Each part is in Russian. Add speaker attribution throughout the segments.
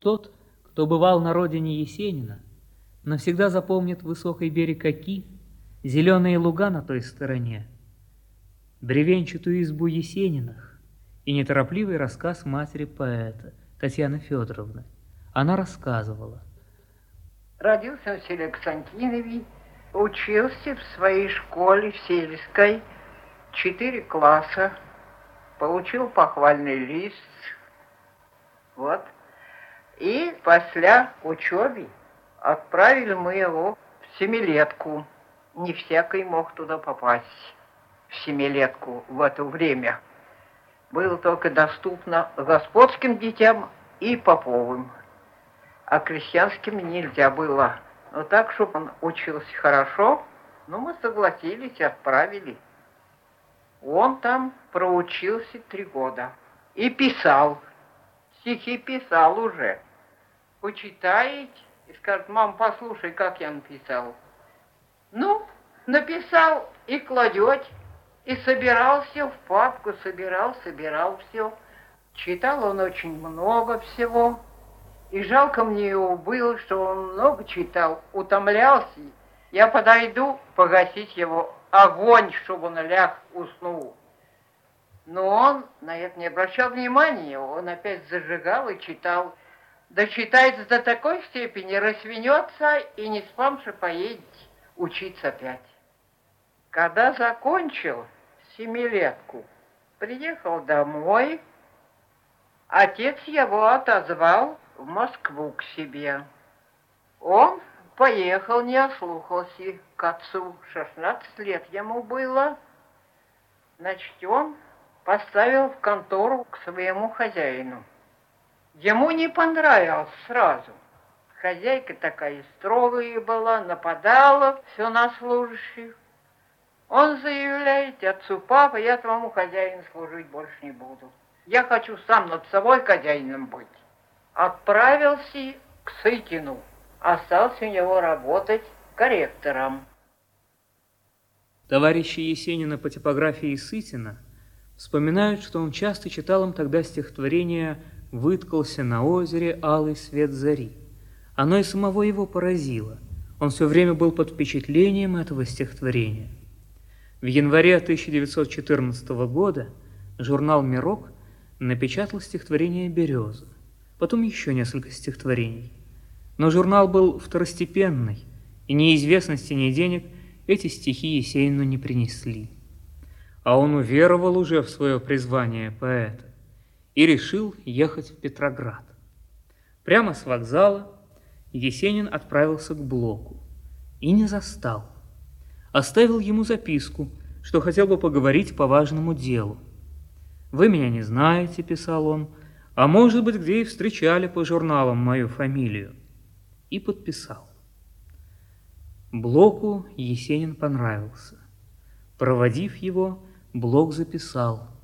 Speaker 1: Тот, кто бывал на родине Есенина, навсегда запомнит высокий берег Оки, зеленые луга на той стороне, бревенчатую избу Есениных и неторопливый рассказ матери поэта Татьяны Федоровны. Она рассказывала.
Speaker 2: Родился в селе учился в своей школе в сельской, четыре класса, получил похвальный лист. Вот. И после учебы отправили мы его в семилетку. Не всякий мог туда попасть, в семилетку в это время. Было только доступно господским детям и поповым, а крестьянским нельзя было. Но так, чтобы он учился хорошо, ну, мы согласились отправили. Он там проучился три года и писал, стихи писал уже почитает и скажет, мам, послушай, как я написал. Ну, написал и кладет, и собирал все в папку, собирал, собирал все. Читал он очень много всего, и жалко мне его было, что он много читал, утомлялся. Я подойду погасить его огонь, чтобы он ляг, уснул. Но он на это не обращал внимания, он опять зажигал и читал дочитается до такой степени, рассвинется и не спамши поедет учиться опять. Когда закончил семилетку, приехал домой, отец его отозвал в Москву к себе. Он поехал, не ослухался к отцу. 16 лет ему было. Значит, он поставил в контору к своему хозяину. Ему не понравилось сразу. Хозяйка такая строгая была, нападала все на служащих. Он заявляет отцу, папа, я твоему хозяину служить больше не буду. Я хочу сам над собой хозяином быть. Отправился к Сытину. Остался у него работать корректором.
Speaker 1: Товарищи Есенина по типографии Сытина вспоминают, что он часто читал им тогда стихотворение выткался на озере алый свет зари. Оно и самого его поразило. Он все время был под впечатлением этого стихотворения. В январе 1914 года журнал «Мирок» напечатал стихотворение «Береза», потом еще несколько стихотворений. Но журнал был второстепенный, и ни известности, ни денег эти стихи Есенину не принесли. А он уверовал уже в свое призвание поэта и решил ехать в Петроград. Прямо с вокзала Есенин отправился к Блоку и не застал. Оставил ему записку, что хотел бы поговорить по важному делу. «Вы меня не знаете», — писал он, «а может быть, где и встречали по журналам мою фамилию». И подписал. Блоку Есенин понравился. Проводив его, Блок записал —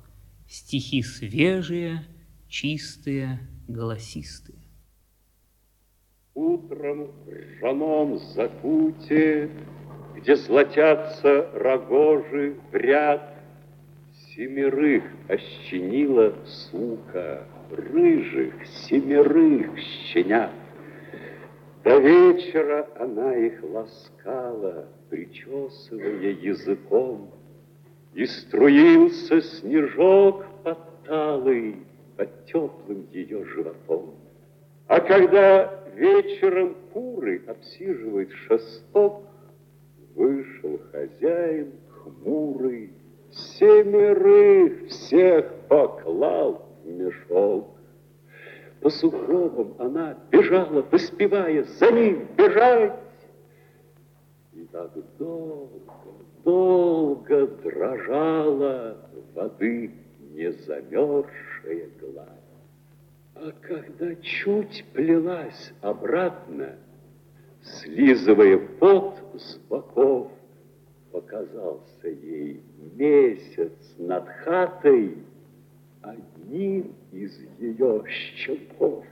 Speaker 1: стихи свежие, чистые, голосистые.
Speaker 3: Утром в ржаном закуте, Где златятся рогожи в ряд, Семерых ощенила сука, Рыжих семерых щенят. До вечера она их ласкала, Причесывая языком, и струился снежок под талой, под теплым ее животом. А когда вечером куры обсиживают шесток, Вышел хозяин хмурый, Семерых всех поклал в мешок. По сугробам она бежала, поспевая за ним бежать. И так долго, долго дрожала воды незамерзшая гладь. А когда чуть плелась обратно, слизывая пот с боков, показался ей месяц над хатой одним из ее щелков.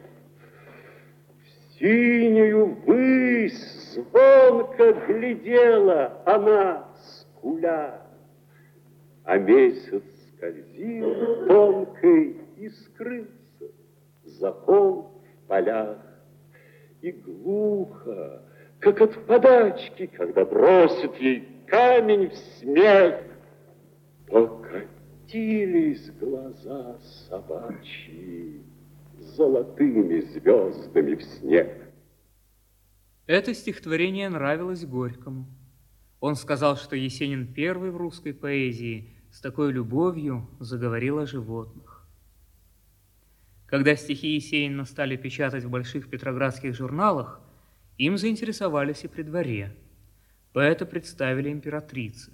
Speaker 3: В синюю высь звонко глядела она, скуля, а месяц скользил тонкой и скрылся, закон полях. И глухо, как от подачки, когда бросит ей камень в смех, покатились глаза собачьи золотыми звездами в снег.
Speaker 1: Это стихотворение нравилось Горькому. Он сказал, что Есенин первый в русской поэзии с такой любовью заговорил о животных. Когда стихи Есенина стали печатать в больших петроградских журналах, им заинтересовались и при дворе. Поэта представили императрице.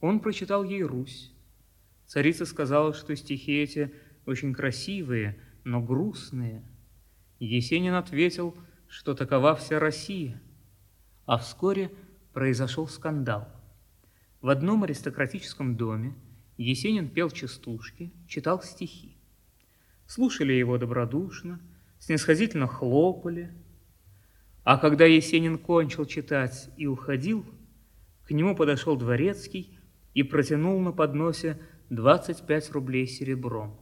Speaker 1: Он прочитал ей «Русь». Царица сказала, что стихи эти очень красивые, но грустные. Есенин ответил – что такова вся Россия. А вскоре произошел скандал. В одном аристократическом доме Есенин пел частушки, читал стихи. Слушали его добродушно, снисходительно хлопали. А когда Есенин кончил читать и уходил, к нему подошел дворецкий и протянул на подносе 25 рублей серебром.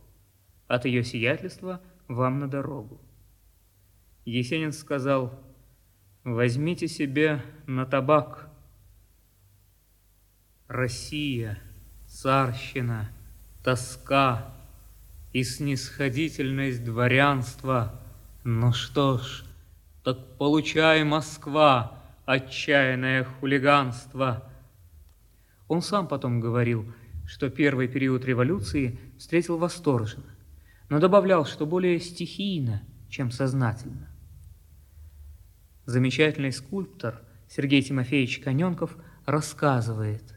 Speaker 1: От ее сиятельства вам на дорогу. Есенин сказал, возьмите себе на табак. Россия, царщина, тоска и снисходительность дворянства. Ну что ж, так получай, Москва, отчаянное хулиганство. Он сам потом говорил, что первый период революции встретил восторженно, но добавлял, что более стихийно, чем сознательно. Замечательный скульптор Сергей Тимофеевич Коненков рассказывает.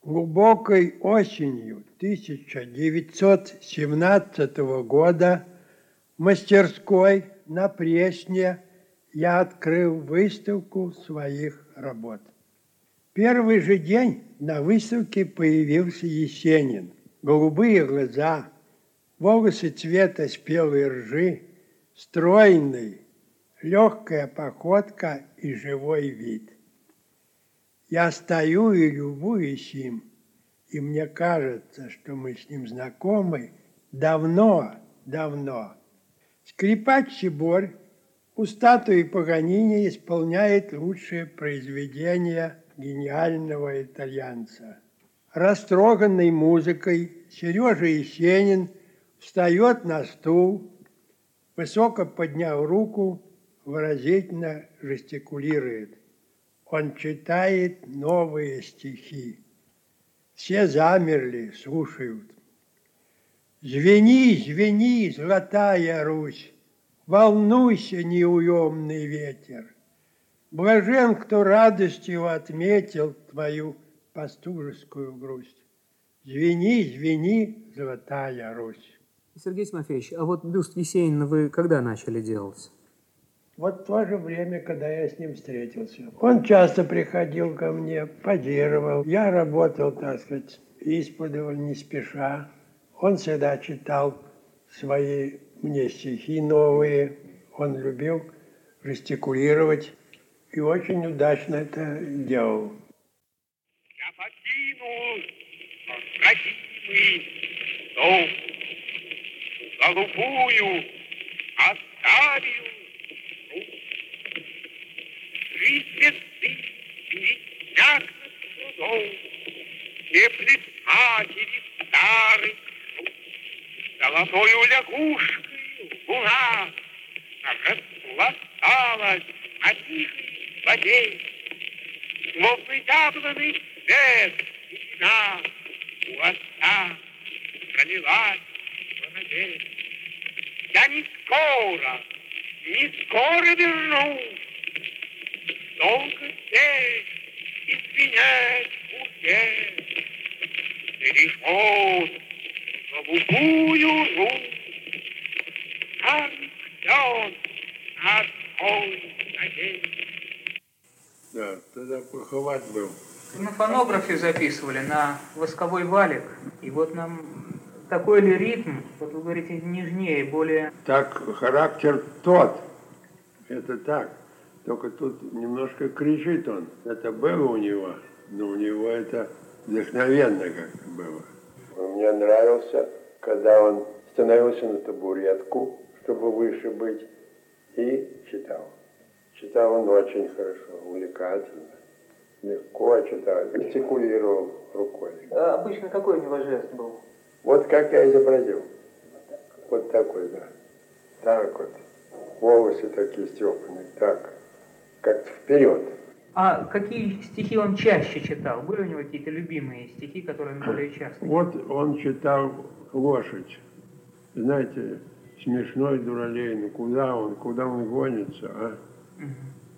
Speaker 4: Глубокой осенью 1917 года в мастерской на Пресне я открыл выставку своих работ. Первый же день на выставке появился Есенин. Голубые глаза, волосы цвета спелой ржи, стройный, легкая походка и живой вид. Я стою и любуюсь им, и мне кажется, что мы с ним знакомы давно, давно. Скрипач Сиборь у статуи Паганини исполняет лучшее произведение гениального итальянца. Растроганный музыкой Сережа Есенин встает на стул, высоко подняв руку, выразительно жестикулирует. Он читает новые стихи. Все замерли, слушают. Звени, звени, золотая Русь, Волнуйся, неуемный ветер. Блажен, кто радостью отметил Твою пастужескую грусть. Звени, звени, золотая Русь.
Speaker 1: Сергей Тимофеевич, а вот бюст Есенина вы когда начали делать?
Speaker 4: Вот в то же время, когда я с ним встретился. Он часто приходил ко мне, позировал. Я работал, так сказать, исподволь, не спеша. Он всегда читал свои мне стихи новые. Он любил жестикулировать и очень удачно это делал.
Speaker 5: Я покинул родимый дом, голубую оставил Блестят над трудом, Все плескатели старый круг. Золотою лягушкой луна Распласталась на тихой воде, Словно яблоный цвет вина У отца пролилась в воде. Я не скоро, не скоро вернусь, долго здесь извинять уже. Переход голубую руку, Старый клен над той ноге.
Speaker 4: Да, тогда поховать был.
Speaker 1: На фонографе записывали на восковой валик. И вот нам такой ли ритм, вот вы говорите, нежнее, более...
Speaker 4: Так характер тот. Это так. Только тут немножко кричит он. Это было у него, но у него это вдохновенно как было. Мне нравился, когда он становился на табуретку, чтобы выше быть, и читал. Читал он очень хорошо, увлекательно, легко читал, артикулировал рукой.
Speaker 1: А обычно какой у него жест был?
Speaker 4: Вот как я изобразил. Вот такой, да. Так вот. Волосы такие степанные, так. Как вперед.
Speaker 1: А какие стихи он чаще читал? Были у него какие-то любимые стихи, которые он более часто?
Speaker 4: Вот он читал «Лошадь». Знаете, смешной дуралей, ну куда он, куда он гонится, а?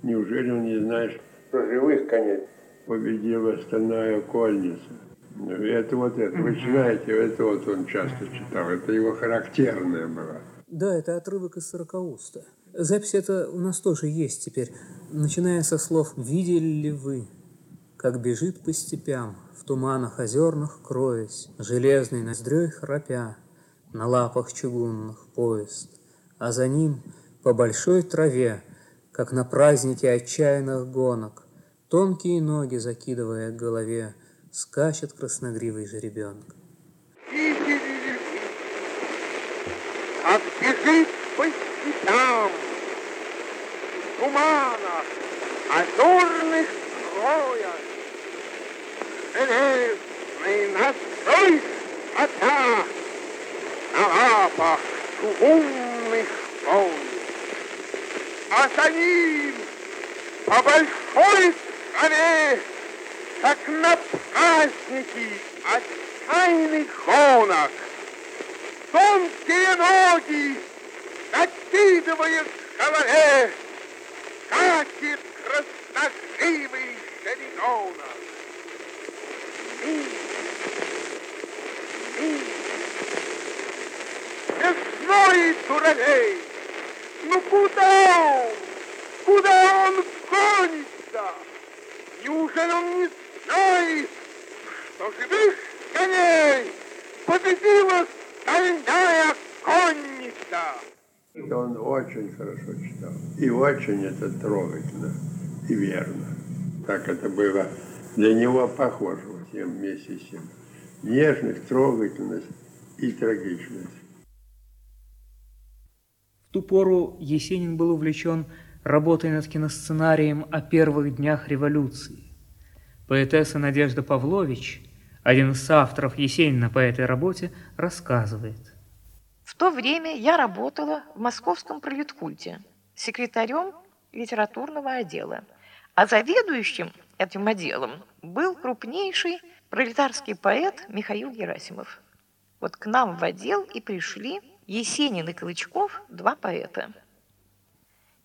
Speaker 4: Неужели он не знает, что живых коней победила стальная кольница? Ну, Это вот это, вы знаете, это вот он часто читал, это его характерное было.
Speaker 1: Да, это отрывок из Сорокауста. Запись эта у нас тоже есть теперь, начиная со слов «Видели ли вы, как бежит по степям, в туманах озерных кроясь, железный ноздрёй храпя, на лапах чугунных поезд, а за ним по большой траве, как на празднике отчаянных гонок, тонкие ноги закидывая к голове, скачет красногривый жеребенок.
Speaker 5: Видели ли по степям, в туманах, озорных роях, железный настрой кота на лапах чугунных поезд, а за ним по большой траве, как на празднике отчаянных гонок, тонкие ноги, закидывая к голове, скачет красногривый и, Весной дуралей, ну куда он? Куда он гонится? Неужели он не знает, что живых коней победила стальная конница?
Speaker 4: Это он очень хорошо читал. И очень это трогательно и верно. Так это было для него похоже всем вместе с тем. Нежность, трогательность и трагичность.
Speaker 1: В ту пору Есенин был увлечен работой над киносценарием о первых днях революции. Поэтесса Надежда Павлович, один из авторов Есенина по этой работе, рассказывает.
Speaker 6: В то время я работала в московском пролеткульте секретарем литературного отдела, а заведующим этим отделом был крупнейший пролетарский поэт Михаил Герасимов. Вот к нам в отдел и пришли Есенин и Клычков, два поэта.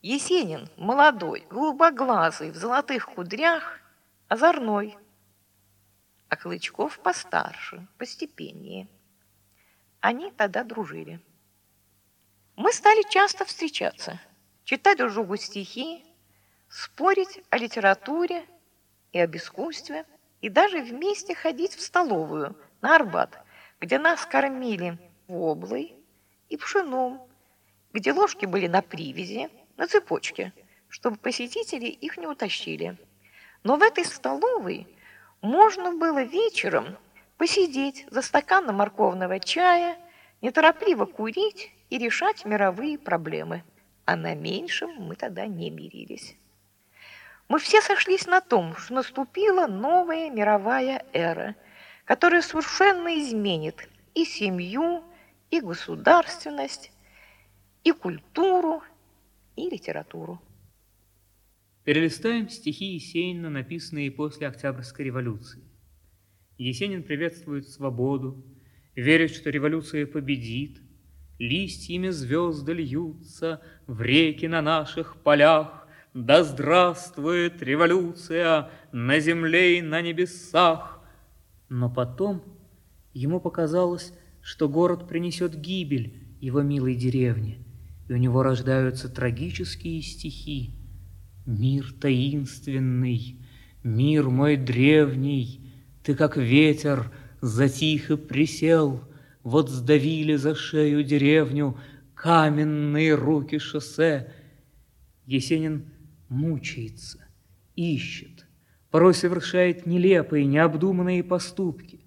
Speaker 6: Есенин молодой, голубоглазый, в золотых кудрях, озорной, а Клычков постарше, постепеннее. Они тогда дружили. Мы стали часто встречаться, читать друг другу стихи, спорить о литературе и об искусстве, и даже вместе ходить в столовую на Арбат, где нас кормили воблой и пшеном, где ложки были на привязи, на цепочке, чтобы посетители их не утащили. Но в этой столовой можно было вечером посидеть за стаканом морковного чая, неторопливо курить и решать мировые проблемы. А на меньшем мы тогда не мирились. Мы все сошлись на том, что наступила новая мировая эра, которая совершенно изменит и семью, и государственность, и культуру, и литературу.
Speaker 1: Перелистаем стихи Есенина, написанные после Октябрьской революции. Есенин приветствует свободу, верит, что революция победит, листьями звезды льются в реки на наших полях, да здравствует революция на земле и на небесах. Но потом ему показалось, что город принесет гибель его милой деревне, и у него рождаются трагические стихи. Мир таинственный, мир мой древний, Ты, как ветер, затихо присел, Вот сдавили за шею деревню Каменные руки шоссе. Есенин мучается, ищет, порой совершает нелепые, необдуманные поступки.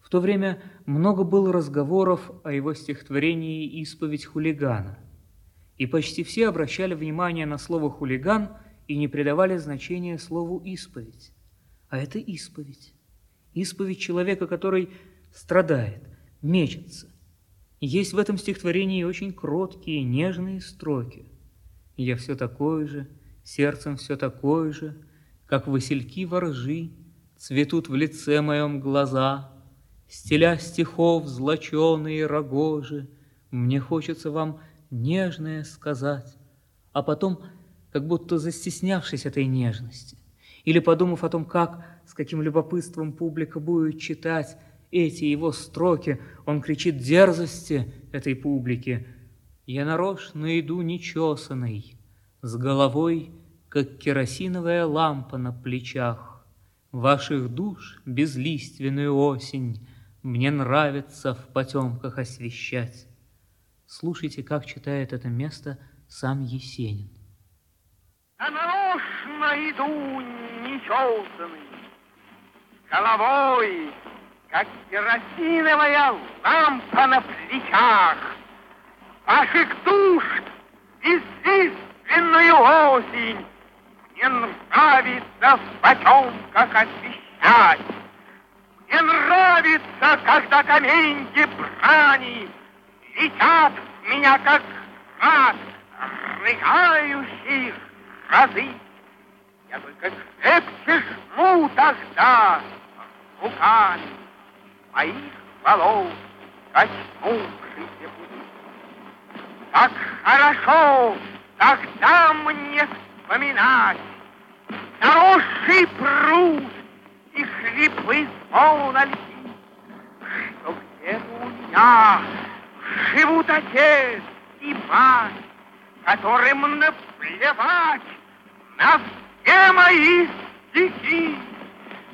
Speaker 1: В то время много было разговоров о его стихотворении «Исповедь хулигана», и почти все обращали внимание на слово «хулиган» и не придавали значения слову «исповедь». А это исповедь. Исповедь человека, который страдает, мечется. Есть в этом стихотворении очень кроткие, нежные строки. Я все такой же, сердцем все такой же, как васильки воржи, цветут в лице моем глаза, стиля стихов злоченые рогожи, мне хочется вам нежное сказать, а потом, как будто застеснявшись этой нежности, или подумав о том, как, с каким любопытством публика будет читать эти его строки, он кричит дерзости этой публике. Я нарочно иду нечесанный, с головой, как керосиновая лампа на плечах. Ваших душ безлиственную осень мне нравится в потемках освещать. Слушайте, как читает это место сам Есенин.
Speaker 5: Я нарочно иду нечесанный, головой, как керосиновая лампа на плечах. Ваших душ безлиственную осень мне нравится в потемках освещать. Мне нравится, когда каменьки брани летят в меня, как град, рыгающих разы. Я только крепче жму тогда руками моих волос коснувшийся пути. Как хорошо тогда мне вспоминать заросший пруд и хлипы звона льдин, что где-то у меня живут отец и мать, которым наплевать на все мои стихи,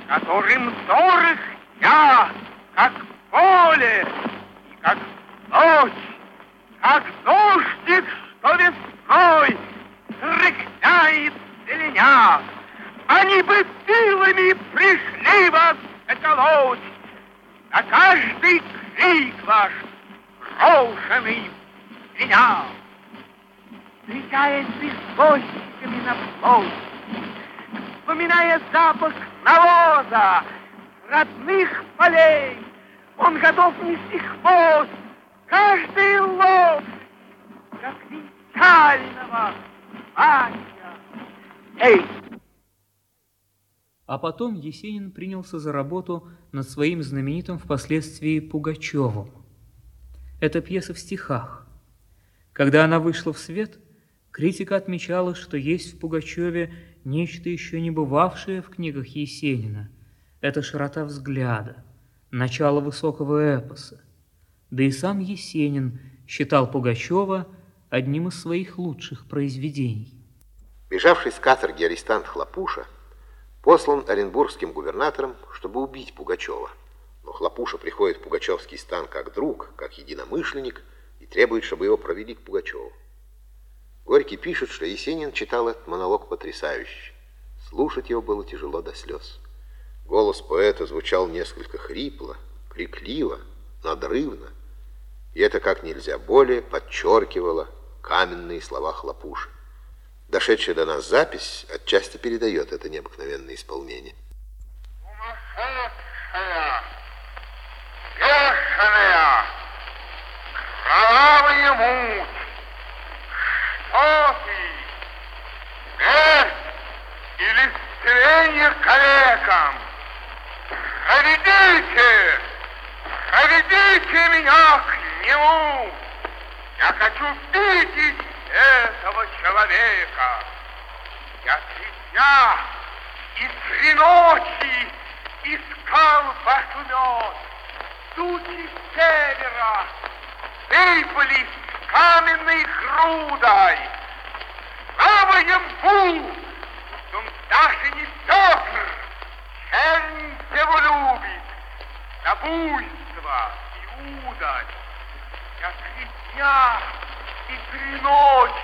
Speaker 5: которым дорог я, как поле и как ночь, как дождик, что весной рыкняет зеленя. Они бы силами пришли вас заколоть, на каждый крик ваш брошенный меня. Летает листочками на площадь, вспоминая запах навоза, родных полей. Он готов нести хвост, каждый лоб, как венчального мастера. Эй!
Speaker 1: А потом Есенин принялся за работу над своим знаменитым впоследствии Пугачевым. Это пьеса в стихах. Когда она вышла в свет, критика отмечала, что есть в Пугачеве нечто еще не бывавшее в книгах Есенина. Это широта взгляда, начало высокого эпоса. Да и сам Есенин считал Пугачева одним из своих лучших произведений.
Speaker 7: Бежавший с каторги арестант Хлопуша послан оренбургским губернатором, чтобы убить Пугачева. Но Хлопуша приходит в Пугачевский стан как друг, как единомышленник и требует, чтобы его провели к Пугачеву. Горький пишет, что Есенин читал этот монолог потрясающе. Слушать его было тяжело до слез. Голос поэта звучал несколько хрипло, крикливо, надрывно, и это как нельзя более подчеркивало каменные слова Хлопуши. Дошедшая до нас запись отчасти передает это необыкновенное исполнение.
Speaker 5: Сумасшедшая, бешеная, кровавая муть, что ты, смерть или стеление калекам? Проведите, проведите меня к нему. Я хочу видеть этого человека. Я три дня и три ночи искал ваш мед. Тучи севера выпали с каменной грудой. Слава ему, он даже не чернь его любит, на буйство и удаль. Я три дня и три ночи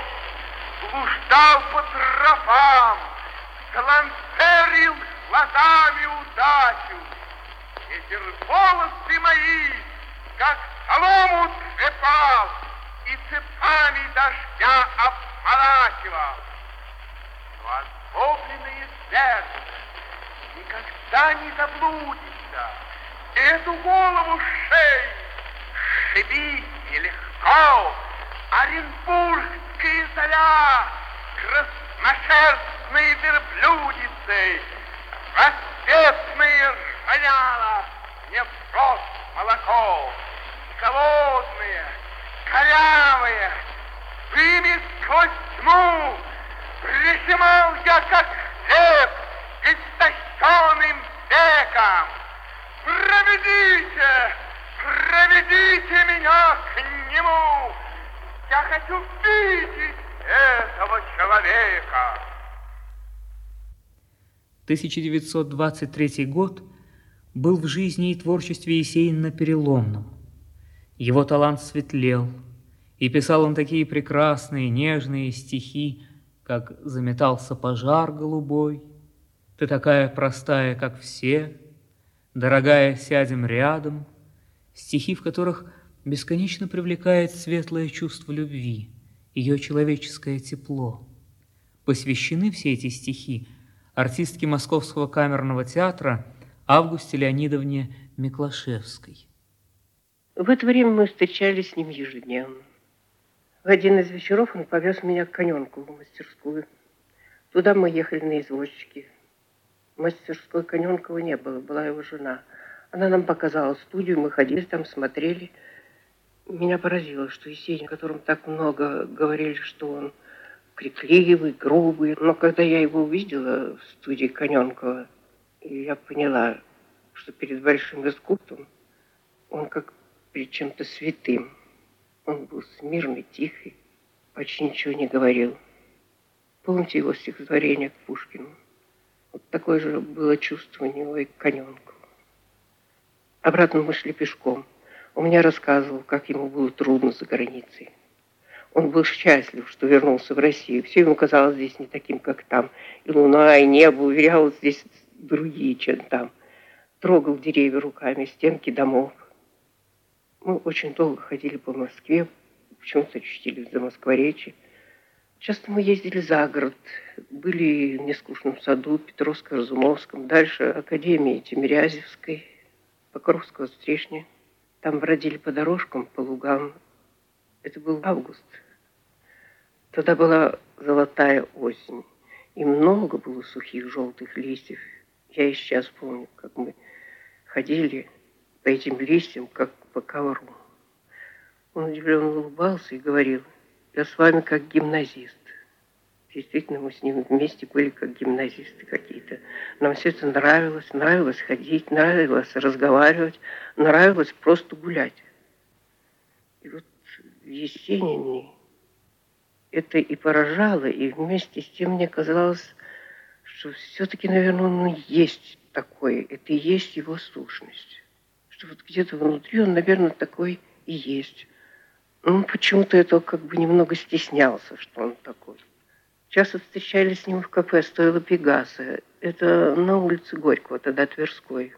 Speaker 5: блуждал по тропам, сланцерил глазами удачу. Ветер волосы мои как солому трепал и цепами дождя обмолачивал. Но озлобленные сердце заблудится. Эту голову шеи шибить нелегко. Оренбургские заря, красношерстные верблюдицы, распетные роняла, не врос молоко, голодные, корявые, ими сквозь тьму прижимал я, как веком. Проведите, проведите меня к нему. Я хочу видеть этого человека.
Speaker 1: 1923 год был в жизни и творчестве Есенина переломным. Его талант светлел, и писал он такие прекрасные, нежные стихи, как «Заметался пожар голубой», «Ты такая простая, как все», «Дорогая, сядем рядом», стихи, в которых бесконечно привлекает светлое чувство любви, ее человеческое тепло. Посвящены все эти стихи артистке Московского камерного театра Августе Леонидовне Миклашевской.
Speaker 8: В это время мы встречались с ним ежедневно. В один из вечеров он повез меня к коненку в мастерскую. Туда мы ехали на извозчике. Мастерской Коненкова не было, была его жена. Она нам показала студию, мы ходили там, смотрели. Меня поразило, что Есенин, о котором так много говорили, что он крикливый, грубый. Но когда я его увидела в студии Коненкова, я поняла, что перед большим искусством он как перед чем-то святым. Он был смирный, тихий, почти ничего не говорил. Помните его стихотворение к Пушкину? Вот такое же было чувство у него и к Коненкову. Обратно мы шли пешком. Он мне рассказывал, как ему было трудно за границей. Он был счастлив, что вернулся в Россию. Все ему казалось здесь не таким, как там. И луна, и небо, уверял, здесь другие, чем там. Трогал деревья руками, стенки домов. Мы очень долго ходили по Москве, почему-то очутились за Москворечи. Часто мы ездили за город, были в Нескучном саду, Петровско-Разумовском, дальше Академии Тимирязевской, Покровского Стрешня. Там бродили по дорожкам, по лугам. Это был август. Тогда была золотая осень, и много было сухих желтых листьев. Я и сейчас помню, как мы ходили по этим листьям, как по ковру. Он удивленно улыбался и говорил, я с вами как гимназист. Действительно, мы с ним вместе были как гимназисты какие-то. Нам все это нравилось, нравилось ходить, нравилось разговаривать, нравилось просто гулять. И вот в Есенине это и поражало, и вместе с тем мне казалось, что все-таки, наверное, он есть такой, это и есть его сущность. Что вот где-то внутри он, наверное, такой и есть. Ну, почему-то это как бы немного стеснялся, что он такой. Часто встречались с ним в кафе, стоило Пегаса. Это на улице Горького, тогда Тверской.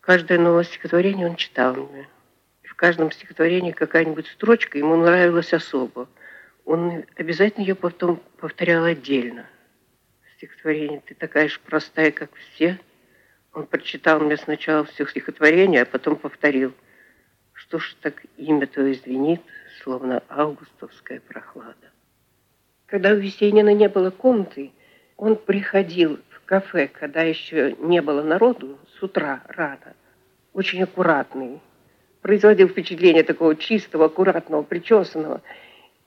Speaker 8: Каждое новое стихотворение он читал мне. В каждом стихотворении какая-нибудь строчка ему нравилась особо. Он обязательно ее потом повторял отдельно. Стихотворение «Ты такая же простая, как все». Он прочитал мне сначала все стихотворение, а потом повторил. Что ж так имя твое звенит, словно августовская прохлада. Когда у Весенина не было комнаты, он приходил в кафе, когда еще не было народу, с утра рано, очень аккуратный, производил впечатление такого чистого, аккуратного, причесанного,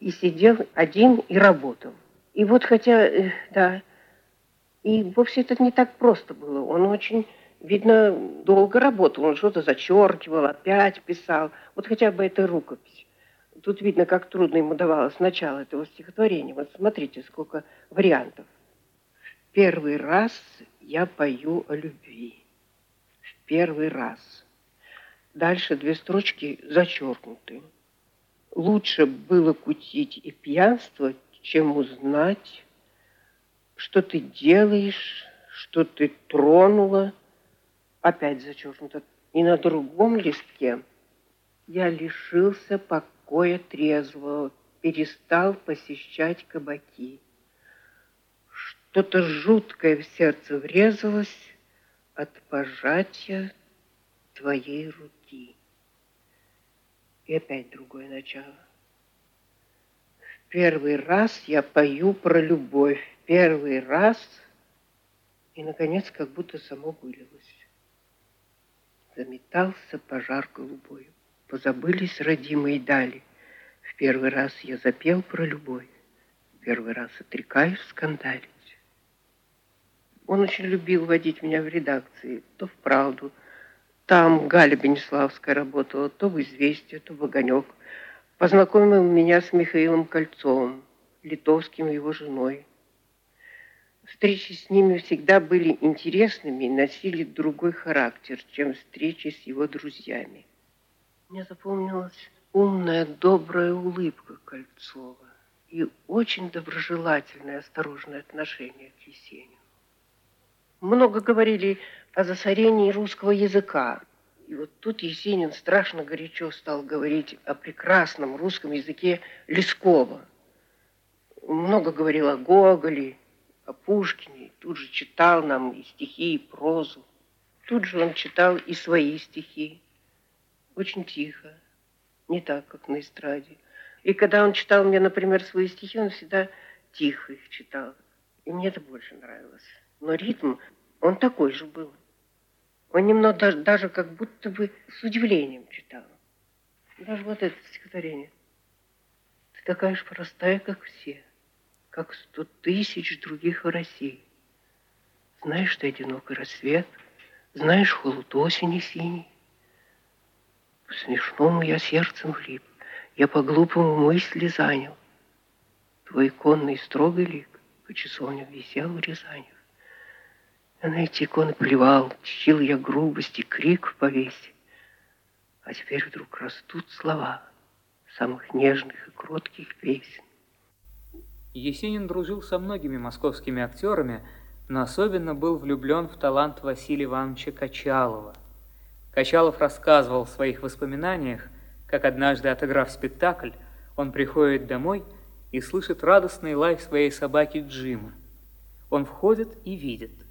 Speaker 8: и сидел один и работал. И вот хотя, э, да, и вовсе это не так просто было. Он очень, видно, долго работал. Он что-то зачеркивал, опять писал. Вот хотя бы эта рукопись. Тут видно, как трудно ему давалось начало этого стихотворения. Вот смотрите, сколько вариантов. В первый раз я пою о любви. В первый раз. Дальше две строчки зачеркнуты. Лучше было кутить и пьянствовать, чем узнать, что ты делаешь, что ты тронула. Опять зачеркнуто. И на другом листке Я лишился покоя трезвого, перестал посещать кабаки. Что-то жуткое в сердце врезалось от пожатия твоей руки. И опять другое начало. В первый раз я пою про любовь. Первый раз, и, наконец, как будто само вылилось. Заметался пожар голубой. Позабылись родимые дали. В первый раз я запел про любовь. В первый раз отрекаюсь скандалить. Он очень любил водить меня в редакции, то в «Правду», там Галя Бенеславская работала, то в «Известия», то в «Огонек». Познакомил меня с Михаилом Кольцовым, литовским его женой. Встречи с ними всегда были интересными и носили другой характер, чем встречи с его друзьями. Мне запомнилась умная, добрая улыбка Кольцова и очень доброжелательное, осторожное отношение к Есенину. Много говорили о засорении русского языка. И вот тут Есенин страшно горячо стал говорить о прекрасном русском языке Лескова. Много говорил о Гоголе, о Пушкине. Тут же читал нам и стихи, и прозу. Тут же он читал и свои стихи. Очень тихо, не так, как на эстраде. И когда он читал мне, например, свои стихи, он всегда тихо их читал. И мне это больше нравилось. Но ритм, он такой же был. Он немного даже, даже как будто бы с удивлением читал. Даже вот это стихотворение. Ты такая же простая, как все, как сто тысяч других в России. Знаешь ты одинокий рассвет, знаешь холод осени синий. По смешному я сердцем влип, я по глупому мысли занял. Твой конный строгий лик по часовням висел в Рязани. А на эти иконы плевал, чтил я грубости, крик в повесе. А теперь вдруг растут слова самых нежных и кротких песен.
Speaker 1: Есенин дружил со многими московскими актерами, но особенно был влюблен в талант Василия Ивановича Качалова. Качалов рассказывал в своих воспоминаниях, как однажды отыграв спектакль, он приходит домой и слышит радостный лай своей собаки Джима. Он входит и видит –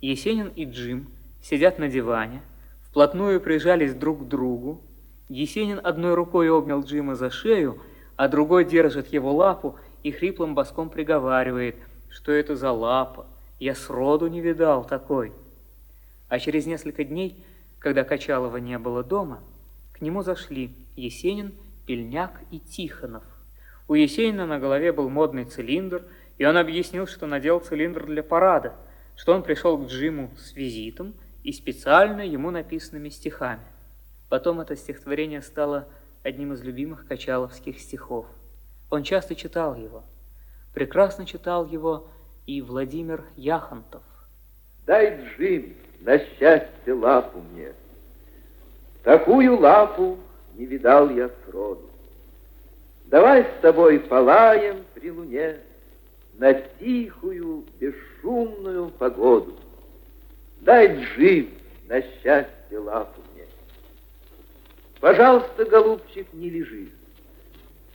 Speaker 1: Есенин и Джим сидят на диване, вплотную прижались друг к другу. Есенин одной рукой обнял Джима за шею, а другой держит его лапу и хриплым боском приговаривает, что это за лапа, я сроду не видал такой. А через несколько дней, когда Качалова не было дома, к нему зашли Есенин, Пельняк и Тихонов. У Есенина на голове был модный цилиндр, и он объяснил, что надел цилиндр для парада – что он пришел к Джиму с визитом и специально ему написанными стихами. Потом это стихотворение стало одним из любимых качаловских стихов. Он часто читал его. Прекрасно читал его и Владимир Яхонтов.
Speaker 9: Дай, Джим, на счастье лапу мне. Такую лапу не видал я сроду. Давай с тобой полаем при луне, на тихую, бесшумную погоду. Дай джип на счастье лапу мне. Пожалуйста, голубчик, не лежи.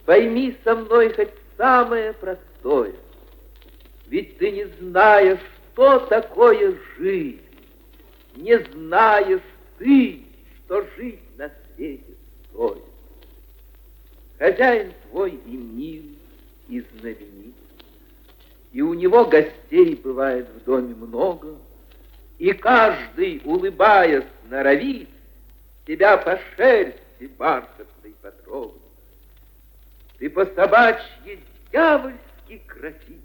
Speaker 9: Пойми со мной хоть самое простое. Ведь ты не знаешь, что такое жизнь. Не знаешь ты, что жить на свете стоит. Хозяин твой и мил, и знаменит и у него гостей бывает в доме много, и каждый, улыбаясь, норовит тебя по шерсти бархатной потрогать. Ты по собачьи дьявольски красив,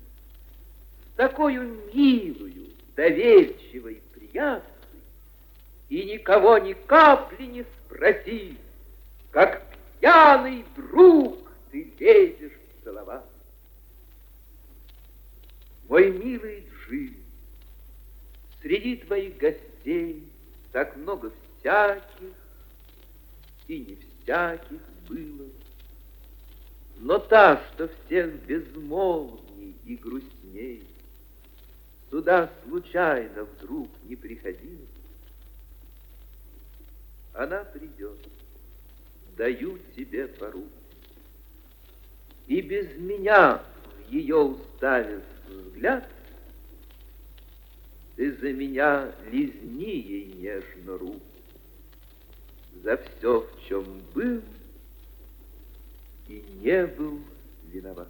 Speaker 9: с милую, доверчивой, приятной, и никого ни капли не спроси, как пьяный друг ты лезешь целовать. Мой милый Джим, среди твоих гостей так много всяких и не всяких было. Но та, что всех безмолвней и грустней, Сюда случайно вдруг не приходила, Она придет, даю тебе пору. И без меня в ее уставив взгляд, Ты за меня лизни ей нежно руку За все, в чем был и не был виноват.